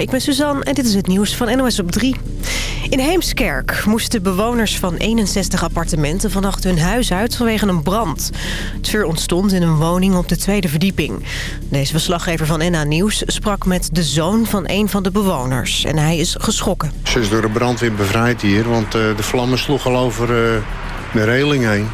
Ik ben Suzanne en dit is het nieuws van NOS op 3. In Heemskerk moesten bewoners van 61 appartementen vannacht hun huis uit vanwege een brand. Het vuur ontstond in een woning op de tweede verdieping. Deze verslaggever van NA Nieuws sprak met de zoon van een van de bewoners. En hij is geschrokken. Ze is door de brandweer bevrijd hier, want eh, de vlammen sloegen al over eh, de reling heen.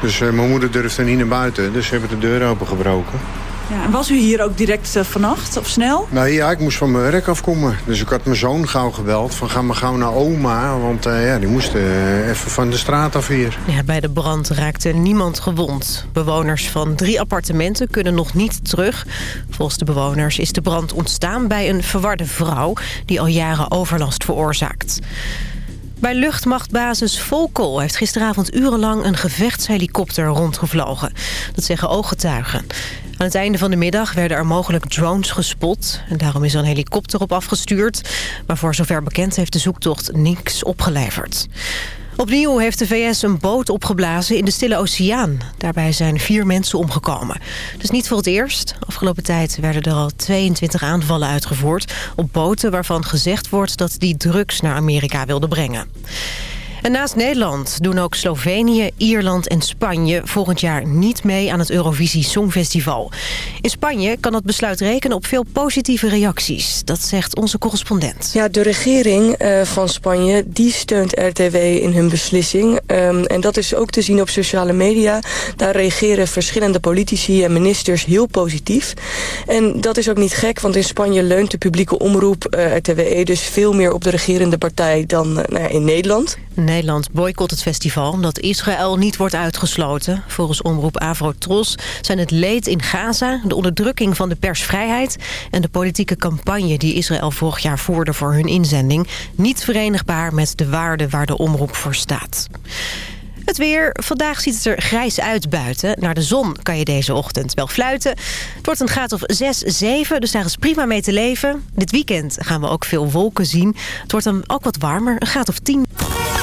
Dus uh, mijn moeder durfde niet naar buiten, dus ze hebben de deur opengebroken. Ja, en was u hier ook direct uh, vannacht of snel? Nou ja, ik moest van mijn werk afkomen. Dus ik had mijn zoon gauw gebeld van ga maar gauw naar oma. Want uh, ja, die moest uh, even van de straat af hier. Ja, bij de brand raakte niemand gewond. Bewoners van drie appartementen kunnen nog niet terug. Volgens de bewoners is de brand ontstaan bij een verwarde vrouw... die al jaren overlast veroorzaakt. Bij luchtmachtbasis Volkel heeft gisteravond urenlang een gevechtshelikopter rondgevlogen. Dat zeggen ooggetuigen. Aan het einde van de middag werden er mogelijk drones gespot. En daarom is er een helikopter op afgestuurd. Maar voor zover bekend heeft de zoektocht niks opgeleverd. Opnieuw heeft de VS een boot opgeblazen in de Stille Oceaan. Daarbij zijn vier mensen omgekomen. Dus niet voor het eerst. Afgelopen tijd werden er al 22 aanvallen uitgevoerd... op boten waarvan gezegd wordt dat die drugs naar Amerika wilden brengen. En naast Nederland doen ook Slovenië, Ierland en Spanje volgend jaar niet mee aan het Eurovisie Songfestival. In Spanje kan het besluit rekenen op veel positieve reacties. Dat zegt onze correspondent. Ja, de regering uh, van Spanje die steunt RTW in hun beslissing. Um, en dat is ook te zien op sociale media. Daar reageren verschillende politici en ministers heel positief. En dat is ook niet gek, want in Spanje leunt de publieke omroep uh, RTWE dus veel meer op de regerende partij dan uh, nou in Nederland. Nederland boycott het festival omdat Israël niet wordt uitgesloten. Volgens omroep Avrotros zijn het leed in Gaza, de onderdrukking van de persvrijheid... en de politieke campagne die Israël vorig jaar voerde voor hun inzending... niet verenigbaar met de waarden waar de omroep voor staat. Het weer. Vandaag ziet het er grijs uit buiten. Naar de zon kan je deze ochtend wel fluiten. Het wordt een graad of 6, 7, dus daar is prima mee te leven. Dit weekend gaan we ook veel wolken zien. Het wordt dan ook wat warmer, een graad of 10.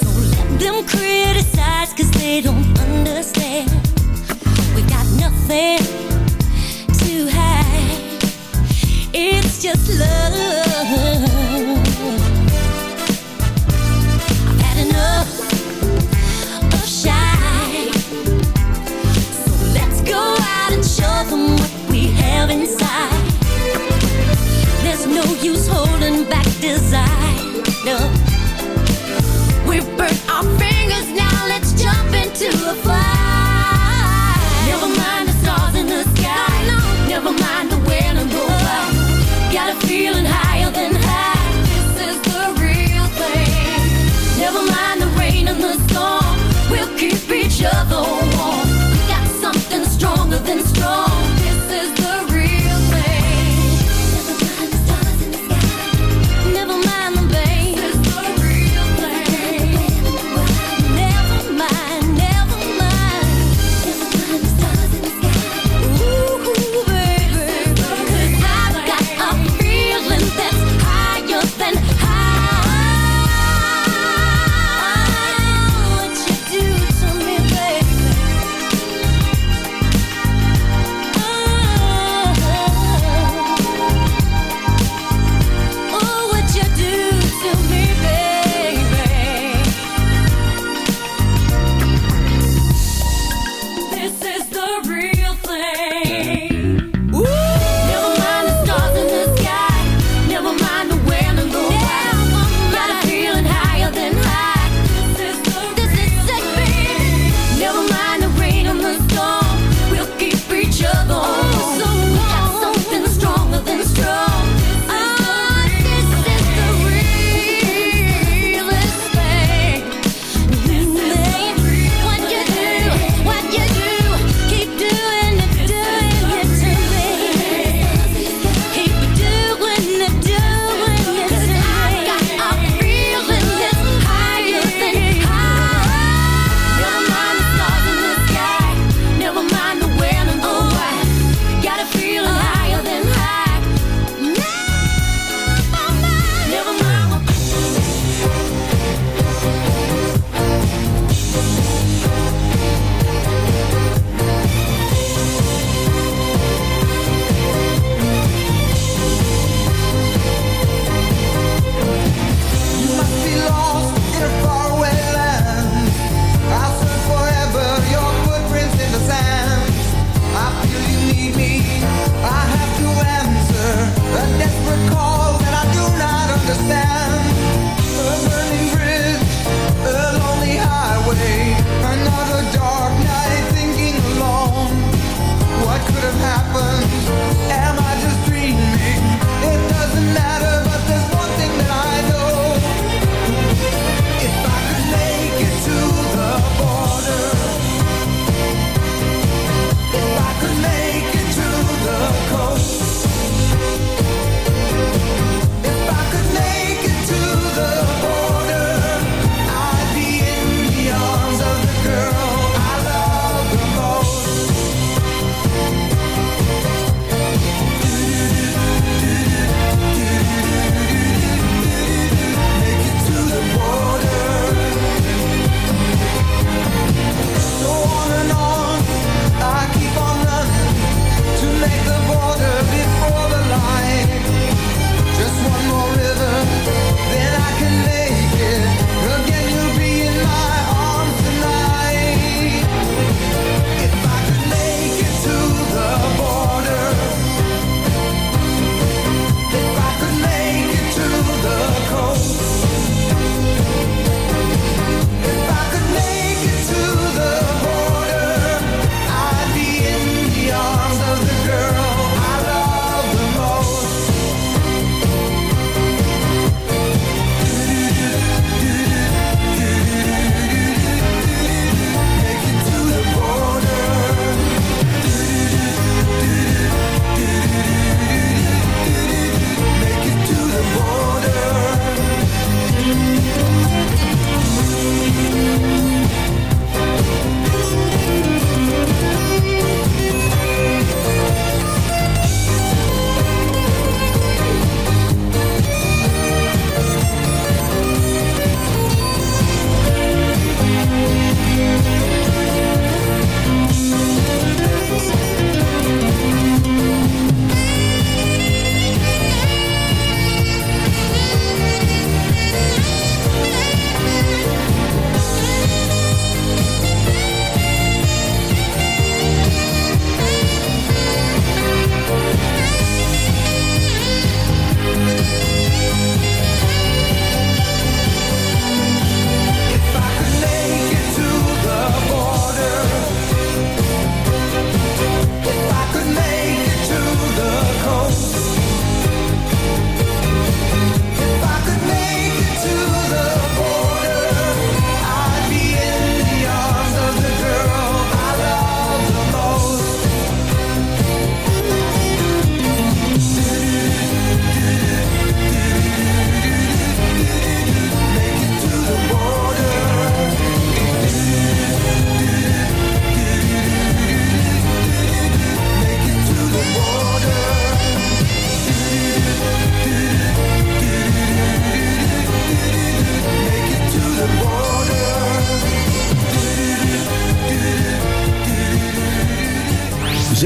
So let them they don't understand. We got nothing to hide. It's just love. use holding back desire. No, We're birth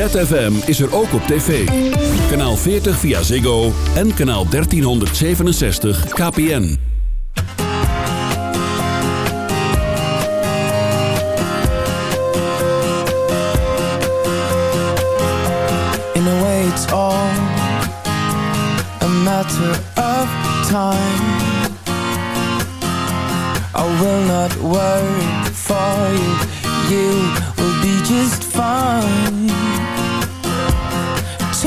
ZFM is er ook op tv. Kanaal 40 via Ziggo en kanaal 1367 KPN. In a way it's all a matter of time I will not worry for you You will be just fine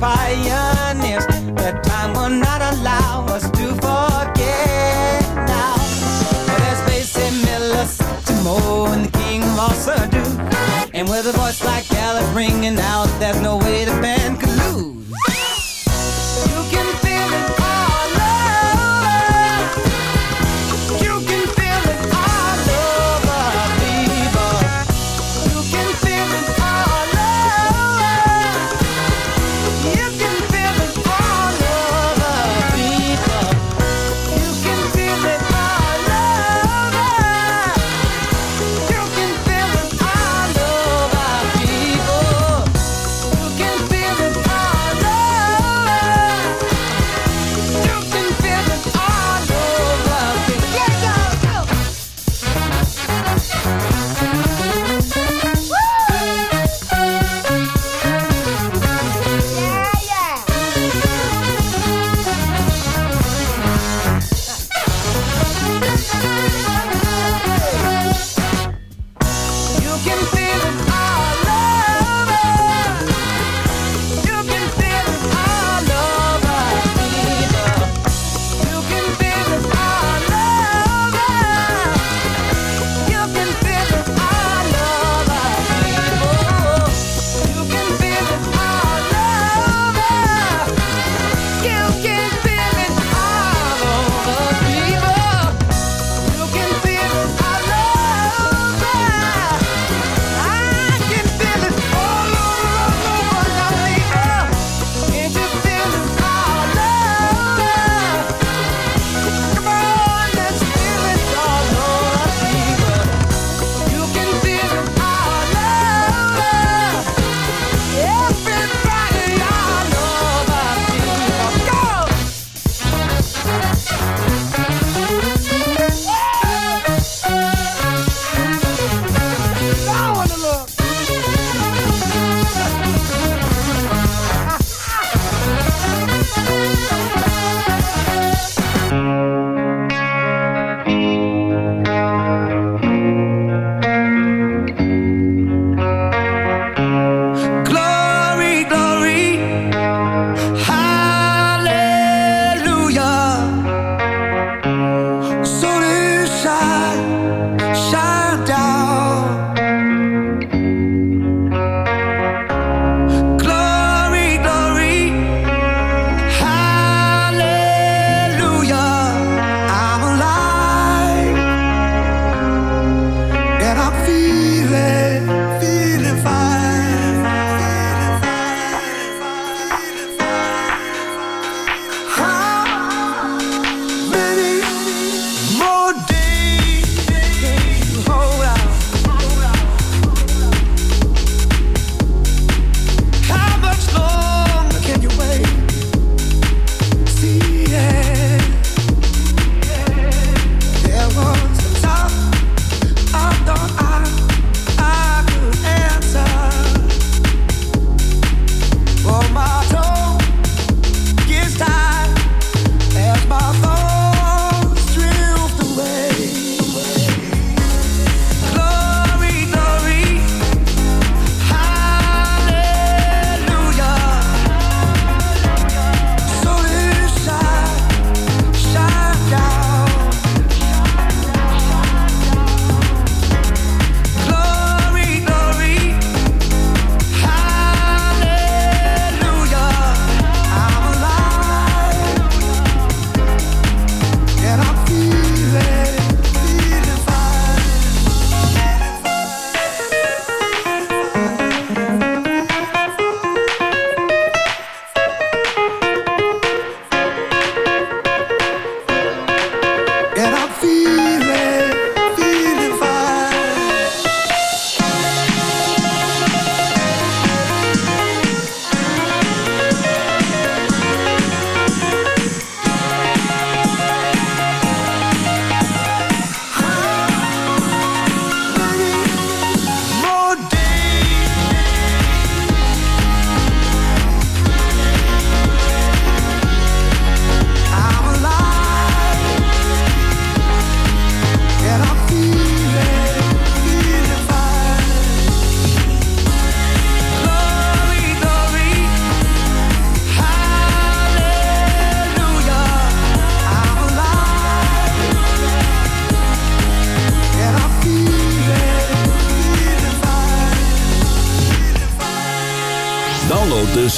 Pioneers that time will not allow us to forget now. There's Basie Miller, Timo, and the King of do. And with a voice like Alice ringing out, there's no way the band could lose.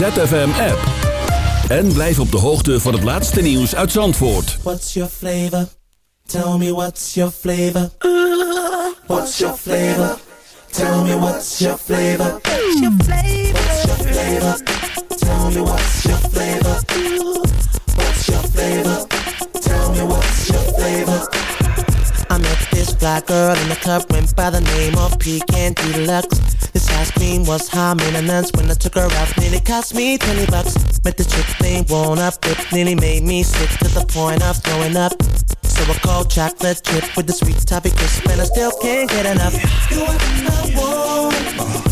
Download de ZFM app. En blijf op de hoogte van het laatste nieuws uit Zandvoort. What's your flavor? Tell me what's your flavor? What's your flavor? Tell me what's your flavor? What's your flavor? What's your flavor? Tell me what's your flavor? What's your flavor? Tell me what's your flavor? I met this black girl in the club, went by the name of Pecan Deluxe. Ice cream was high maintenance when I took her out, nearly cost me 20 bucks. Met the chick thing, blown up, It nearly made me sick to the point of throwing up. So I called chocolate chip with the sweet toffee crisp, and I still can't get enough. You are I want,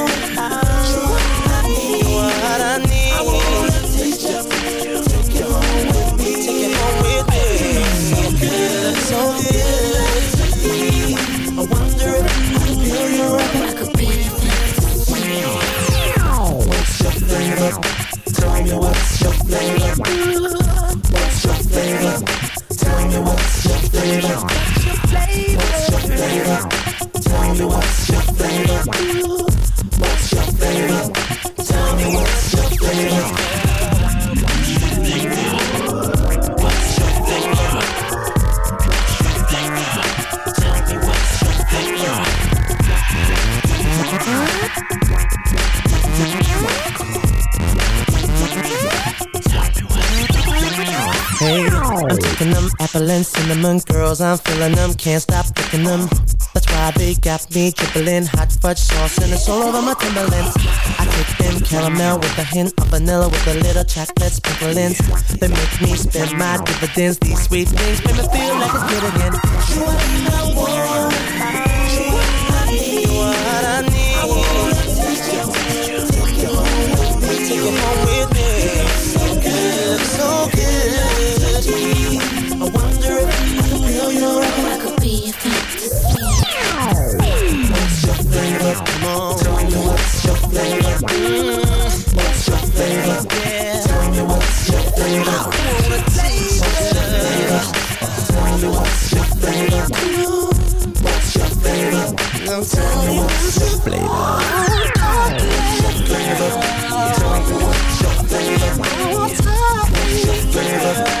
Tell me what's your flavor? What's your flavor? Tell me what's your flavor? Hey, I'm taking them apple and cinnamon girls. I'm feeling them, can't stop picking them. I they got me dribbling hot fudge sauce and it's all over my Timberlands. I kick them caramel with a hint of vanilla with a little chocolate sprinkling. They make me spend my dividends. These sweet things make me feel like it's good again. You are my. What's your favorite? Tell me what's your favorite. I wanna taste it. Tell me what's your favorite. What's your favorite? Tell me what's your favorite. Tell. What's your?